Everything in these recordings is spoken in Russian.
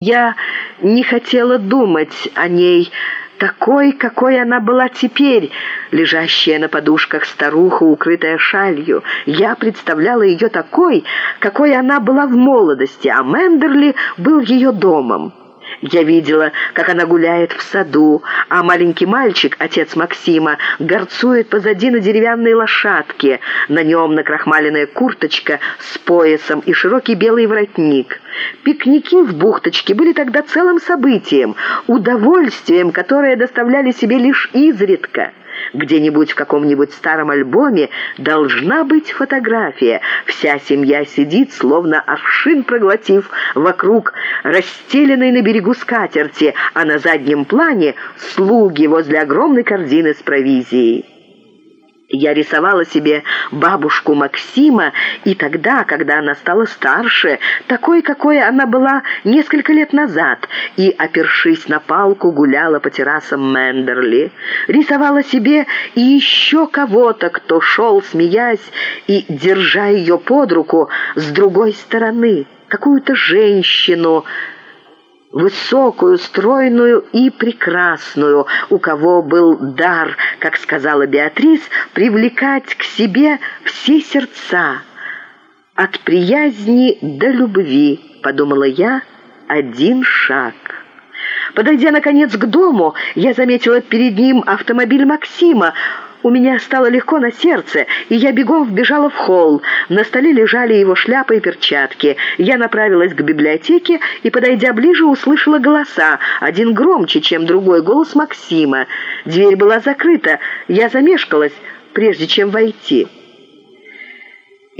Я не хотела думать о ней, такой, какой она была теперь, лежащая на подушках старуха, укрытая шалью. Я представляла ее такой, какой она была в молодости, а Мендерли был ее домом. Я видела, как она гуляет в саду, а маленький мальчик, отец Максима, горцует позади на деревянной лошадке. На нем накрахмаленная курточка с поясом и широкий белый воротник. Пикники в бухточке были тогда целым событием, удовольствием, которое доставляли себе лишь изредка. Где-нибудь в каком-нибудь старом альбоме должна быть фотография. Вся семья сидит, словно аршин проглотив, вокруг расстеленной на берегу скатерти, а на заднем плане слуги возле огромной корзины с провизией. Я рисовала себе бабушку Максима, и тогда, когда она стала старше, такой, какой она была несколько лет назад, и, опершись на палку, гуляла по террасам Мендерли. Рисовала себе и еще кого-то, кто шел, смеясь, и, держа ее под руку, с другой стороны, какую-то женщину, высокую, стройную и прекрасную, у кого был дар, как сказала Беатрис, привлекать к себе все сердца. «От приязни до любви», — подумала я, — «один шаг». Подойдя, наконец, к дому, я заметила перед ним автомобиль Максима, у меня стало легко на сердце, и я бегом вбежала в холл. На столе лежали его шляпа и перчатки. Я направилась к библиотеке и, подойдя ближе, услышала голоса. Один громче, чем другой, голос Максима. Дверь была закрыта. Я замешкалась, прежде чем войти.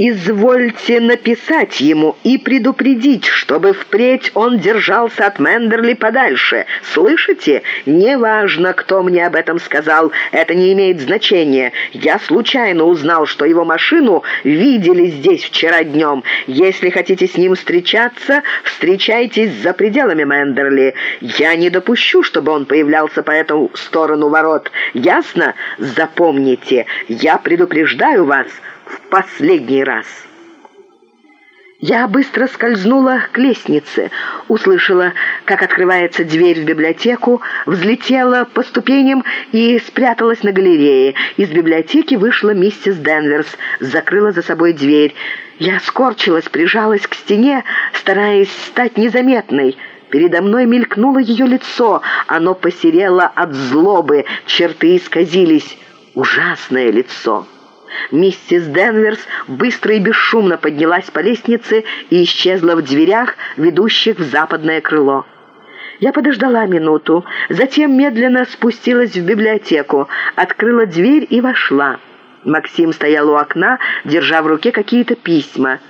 «Извольте написать ему и предупредить, чтобы впредь он держался от Мендерли подальше. Слышите? Неважно, кто мне об этом сказал, это не имеет значения. Я случайно узнал, что его машину видели здесь вчера днем. Если хотите с ним встречаться, встречайтесь за пределами Мендерли. Я не допущу, чтобы он появлялся по эту сторону ворот. Ясно? Запомните, я предупреждаю вас» последний раз. Я быстро скользнула к лестнице, услышала, как открывается дверь в библиотеку, взлетела по ступеням и спряталась на галерее. Из библиотеки вышла миссис Денверс, закрыла за собой дверь. Я скорчилась, прижалась к стене, стараясь стать незаметной. Передо мной мелькнуло ее лицо, оно посерело от злобы, черты исказились. Ужасное лицо. Миссис Денверс быстро и бесшумно поднялась по лестнице и исчезла в дверях, ведущих в западное крыло. Я подождала минуту, затем медленно спустилась в библиотеку, открыла дверь и вошла. Максим стоял у окна, держа в руке какие-то письма.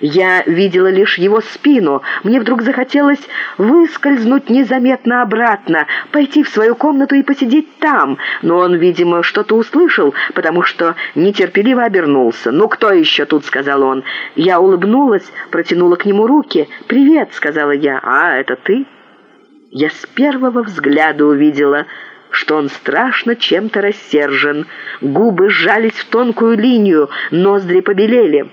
Я видела лишь его спину. Мне вдруг захотелось выскользнуть незаметно обратно, пойти в свою комнату и посидеть там. Но он, видимо, что-то услышал, потому что нетерпеливо обернулся. «Ну, кто еще тут?» — сказал он. Я улыбнулась, протянула к нему руки. «Привет», — сказала я. «А, это ты?» Я с первого взгляда увидела что он страшно чем-то рассержен. Губы сжались в тонкую линию, ноздри побелели.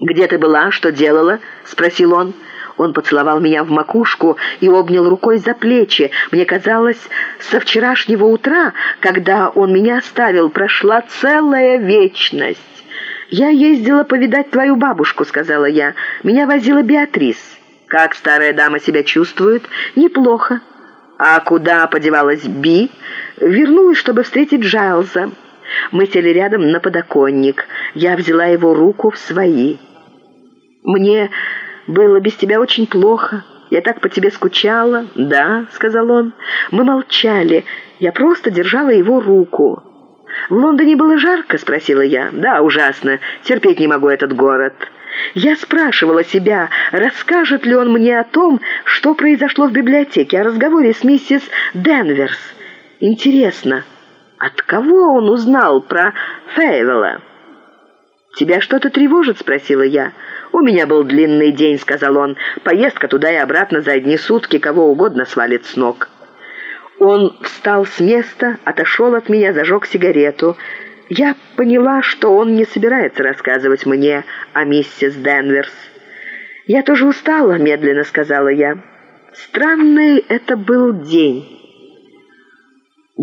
«Где ты была? Что делала?» — спросил он. Он поцеловал меня в макушку и обнял рукой за плечи. Мне казалось, со вчерашнего утра, когда он меня оставил, прошла целая вечность. «Я ездила повидать твою бабушку», — сказала я. «Меня возила Беатрис». «Как старая дама себя чувствует?» «Неплохо». «А куда подевалась Би?» «Вернулась, чтобы встретить Джайлза». Мы сели рядом на подоконник. Я взяла его руку в свои. «Мне было без тебя очень плохо. Я так по тебе скучала». «Да», — сказал он. Мы молчали. Я просто держала его руку. «В Лондоне было жарко?» — спросила я. «Да, ужасно. Терпеть не могу этот город». Я спрашивала себя, расскажет ли он мне о том, что произошло в библиотеке, о разговоре с миссис Денверс. Интересно, от кого он узнал про Фейвела? «Тебя что-то тревожит?» — спросила я. «У меня был длинный день», — сказал он. «Поездка туда и обратно за одни сутки кого угодно свалит с ног». Он встал с места, отошел от меня, зажег сигарету. Я поняла, что он не собирается рассказывать мне о миссис Денверс. «Я тоже устала», — медленно сказала я. Странный это был день.